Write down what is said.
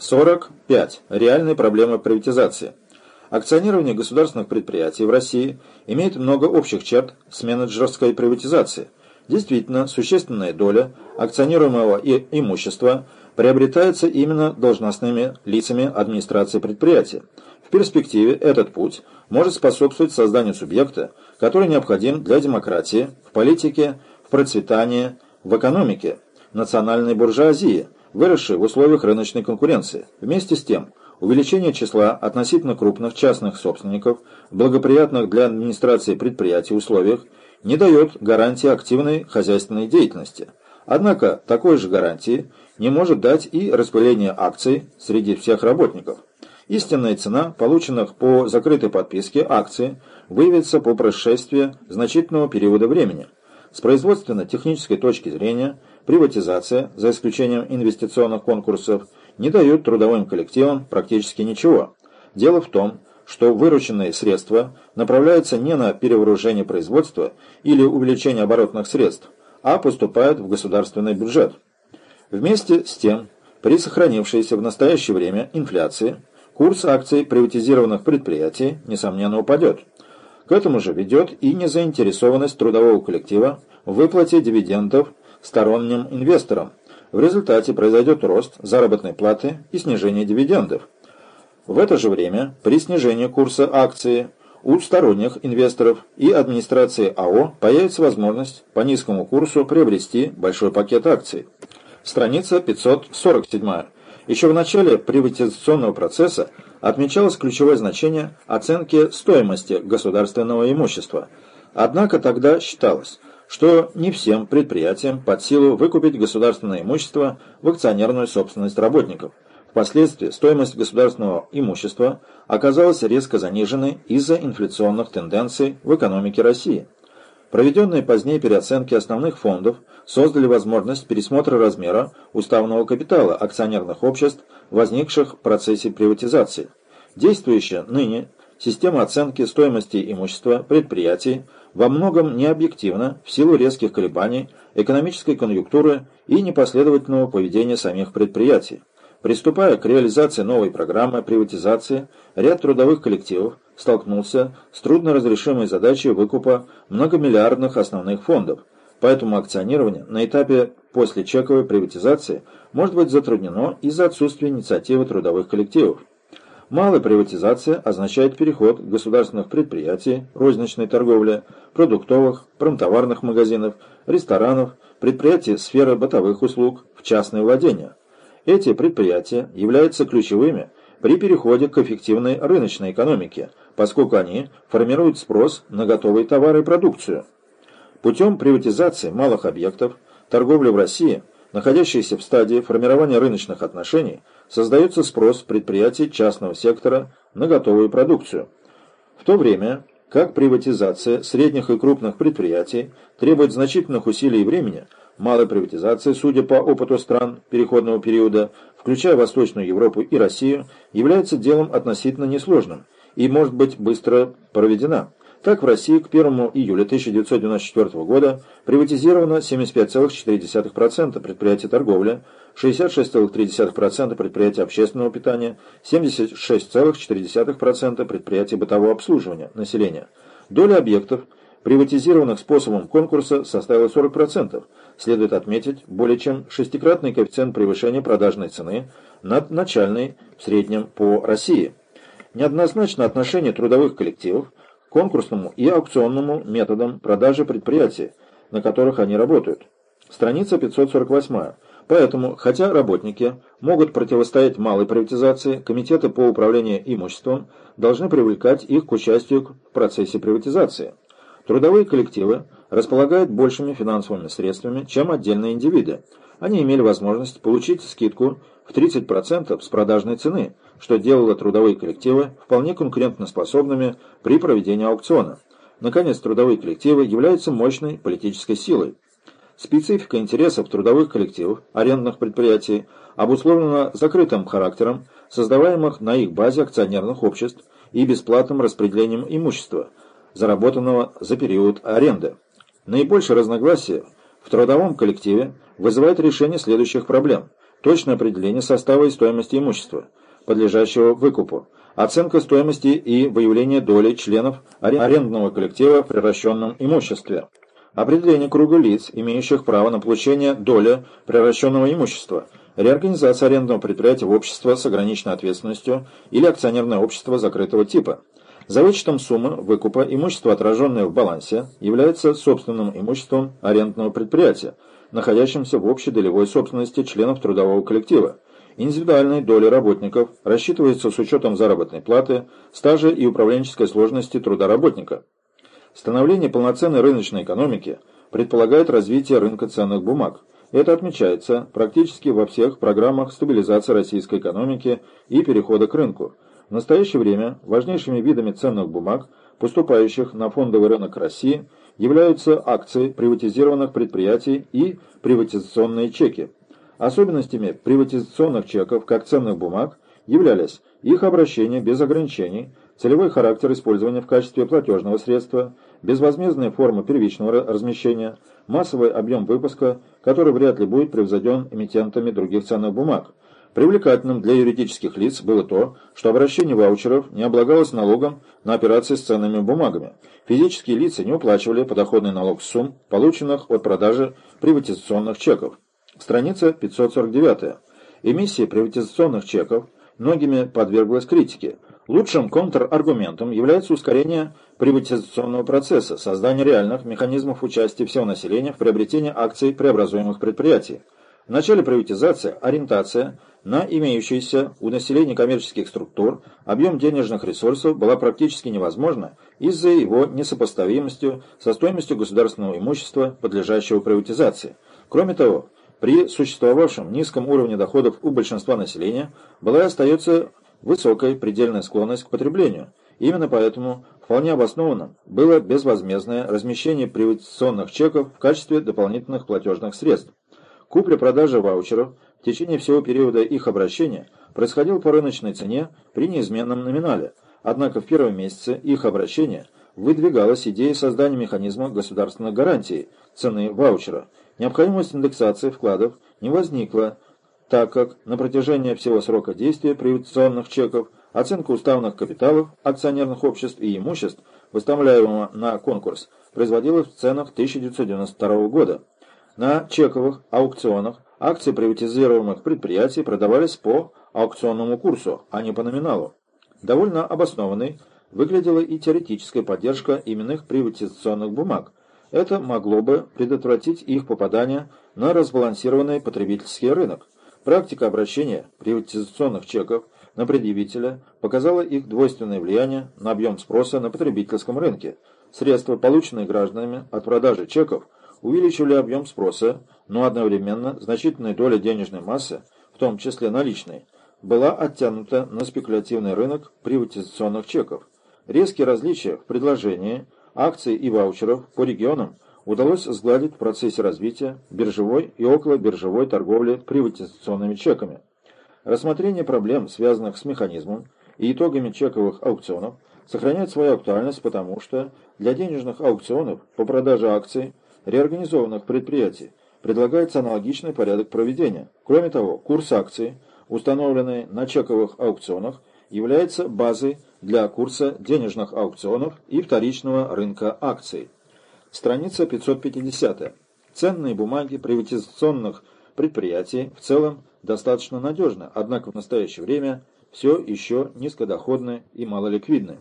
45. Реальные проблемы приватизации. Акционирование государственных предприятий в России имеет много общих черт с менеджерской приватизацией. Действительно, существенная доля акционируемого имущества приобретается именно должностными лицами администрации предприятия. В перспективе этот путь может способствовать созданию субъекта, который необходим для демократии, в политике, в процветании, в экономике, национальной буржуазии, выросшей в условиях рыночной конкуренции. Вместе с тем, увеличение числа относительно крупных частных собственников, благоприятных для администрации предприятий условиях, не дает гарантии активной хозяйственной деятельности. Однако такой же гарантии не может дать и распыление акций среди всех работников. Истинная цена полученных по закрытой подписке акций выявится по прошествии значительного периода времени. С производственно-технической точки зрения приватизация, за исключением инвестиционных конкурсов, не дает трудовым коллективам практически ничего. Дело в том, что вырученные средства направляются не на перевооружение производства или увеличение оборотных средств, а поступают в государственный бюджет. Вместе с тем, при сохранившейся в настоящее время инфляции, курс акций приватизированных предприятий, несомненно, упадет. К этому же ведет и незаинтересованность трудового коллектива в выплате дивидендов сторонним инвесторам. В результате произойдет рост заработной платы и снижение дивидендов. В это же время, при снижении курса акции, у сторонних инвесторов и администрации АО появится возможность по низкому курсу приобрести большой пакет акций. Страница 547. Еще в начале приватизационного процесса отмечалось ключевое значение оценки стоимости государственного имущества. Однако тогда считалось, что не всем предприятиям под силу выкупить государственное имущество в акционерную собственность работников – Впоследствии стоимость государственного имущества оказалась резко заниженной из-за инфляционных тенденций в экономике России. Проведенные позднее переоценки основных фондов создали возможность пересмотра размера уставного капитала акционерных обществ, возникших в процессе приватизации. Действующая ныне система оценки стоимости имущества предприятий во многом необъективна в силу резких колебаний экономической конъюнктуры и непоследовательного поведения самих предприятий. Приступая к реализации новой программы приватизации, ряд трудовых коллективов столкнулся с трудноразрешимой задачей выкупа многомиллиардных основных фондов, поэтому акционирование на этапе после чековой приватизации может быть затруднено из-за отсутствия инициативы трудовых коллективов. Малая приватизация означает переход государственных предприятий, розничной торговли, продуктовых, промтоварных магазинов, ресторанов, предприятий сферы бытовых услуг в частное владение. Эти предприятия являются ключевыми при переходе к эффективной рыночной экономике, поскольку они формируют спрос на готовые товары и продукцию. Путем приватизации малых объектов торговли в России, находящейся в стадии формирования рыночных отношений, создается спрос предприятий частного сектора на готовую продукцию. В то время как приватизация средних и крупных предприятий требует значительных усилий и времени – Малая приватизация, судя по опыту стран переходного периода, включая Восточную Европу и Россию, является делом относительно несложным и может быть быстро проведена. Так в России к 1 июля 1994 года приватизировано 75,4% предприятий торговли, 66,3% предприятий общественного питания, 76,4% предприятий бытового обслуживания населения. Доля объектов – приватизированных способом конкурса составила 40%. Следует отметить более чем шестикратный коэффициент превышения продажной цены над начальной в среднем по России. Неоднозначно отношение трудовых коллективов конкурсному и аукционному методам продажи предприятий, на которых они работают. Страница 548. Поэтому, хотя работники могут противостоять малой приватизации, комитеты по управлению имуществом должны привлекать их к участию в процессе приватизации. Трудовые коллективы располагают большими финансовыми средствами, чем отдельные индивиды. Они имели возможность получить скидку в 30% с продажной цены, что делало трудовые коллективы вполне конкурентоспособными при проведении аукциона. Наконец, трудовые коллективы являются мощной политической силой. Специфика интересов трудовых коллективов, арендных предприятий, обусловлена закрытым характером создаваемых на их базе акционерных обществ и бесплатным распределением имущества – заработанного за период аренды. Наибольшее разногласие в трудовом коллективе вызывает решение следующих проблем. точное определение состава и стоимости имущества, подлежащего выкупу, оценка стоимости и выявление доли членов арендного коллектива в превращенном имуществе, определение круга лиц, имеющих право на получение доли превращенного имущества, реорганизация арендного предприятия в общество с ограниченной ответственностью или акционерное общество закрытого типа. За вычетом суммы выкупа имущество, отраженное в балансе, является собственным имуществом арендного предприятия, находящимся в общей долевой собственности членов трудового коллектива. Индивидуальные доли работников рассчитываются с учетом заработной платы, стажа и управленческой сложности труда работника. Становление полноценной рыночной экономики предполагает развитие рынка ценных бумаг. Это отмечается практически во всех программах стабилизации российской экономики и перехода к рынку. В настоящее время важнейшими видами ценных бумаг, поступающих на фондовый рынок России, являются акции приватизированных предприятий и приватизационные чеки. Особенностями приватизационных чеков как ценных бумаг являлись их обращение без ограничений, целевой характер использования в качестве платежного средства, безвозмездная форма первичного размещения, массовый объем выпуска, который вряд ли будет превзойден эмитентами других ценных бумаг, Привлекательным для юридических лиц было то, что обращение ваучеров не облагалось налогом на операции с ценными бумагами. Физические лица не уплачивали подоходный налог с сумм, полученных от продажи приватизационных чеков. Страница 549. Эмиссия приватизационных чеков многими подверглась критике. Лучшим контраргументом является ускорение приватизационного процесса, создание реальных механизмов участия всего населения в приобретении акций преобразуемых предприятий. В начале приватизации ориентация на имеющийся у населения коммерческих структур объем денежных ресурсов была практически невозможна из-за его несопоставимостью со стоимостью государственного имущества, подлежащего приватизации. Кроме того, при существовавшем низком уровне доходов у большинства населения была и остается высокая предельная склонность к потреблению. Именно поэтому вполне обоснованным было безвозмездное размещение приватизационных чеков в качестве дополнительных платежных средств. Купля-продажа ваучеров в течение всего периода их обращения происходил по рыночной цене при неизменном номинале, однако в первом месяце их обращения выдвигалась идея создания механизма государственных гарантий цены ваучера. Необходимость индексации вкладов не возникла, так как на протяжении всего срока действия приватизационных чеков оценка уставных капиталов, акционерных обществ и имуществ, выставляемого на конкурс, производилась в ценах 1992 года. На чековых аукционах акции приватизируемых предприятий продавались по аукционному курсу, а не по номиналу. Довольно обоснованной выглядела и теоретическая поддержка именных приватизационных бумаг. Это могло бы предотвратить их попадание на разбалансированный потребительский рынок. Практика обращения приватизационных чеков на предъявителя показала их двойственное влияние на объем спроса на потребительском рынке. Средства, полученные гражданами от продажи чеков – увеличивали объем спроса, но одновременно значительная доля денежной массы, в том числе наличной, была оттянута на спекулятивный рынок приватизационных чеков. Резкие различия в предложении акций и ваучеров по регионам удалось сгладить в процессе развития биржевой и околобиржевой торговли приватизационными чеками. Рассмотрение проблем, связанных с механизмом и итогами чековых аукционов, сохраняет свою актуальность, потому что для денежных аукционов по продаже акций реорганизованных предприятий предлагается аналогичный порядок проведения. Кроме того, курс акций, установленный на чековых аукционах, является базой для курса денежных аукционов и вторичного рынка акций. Страница 550. Ценные бумаги приватизационных предприятий в целом достаточно надежны, однако в настоящее время все еще низкодоходны и малоликвидны.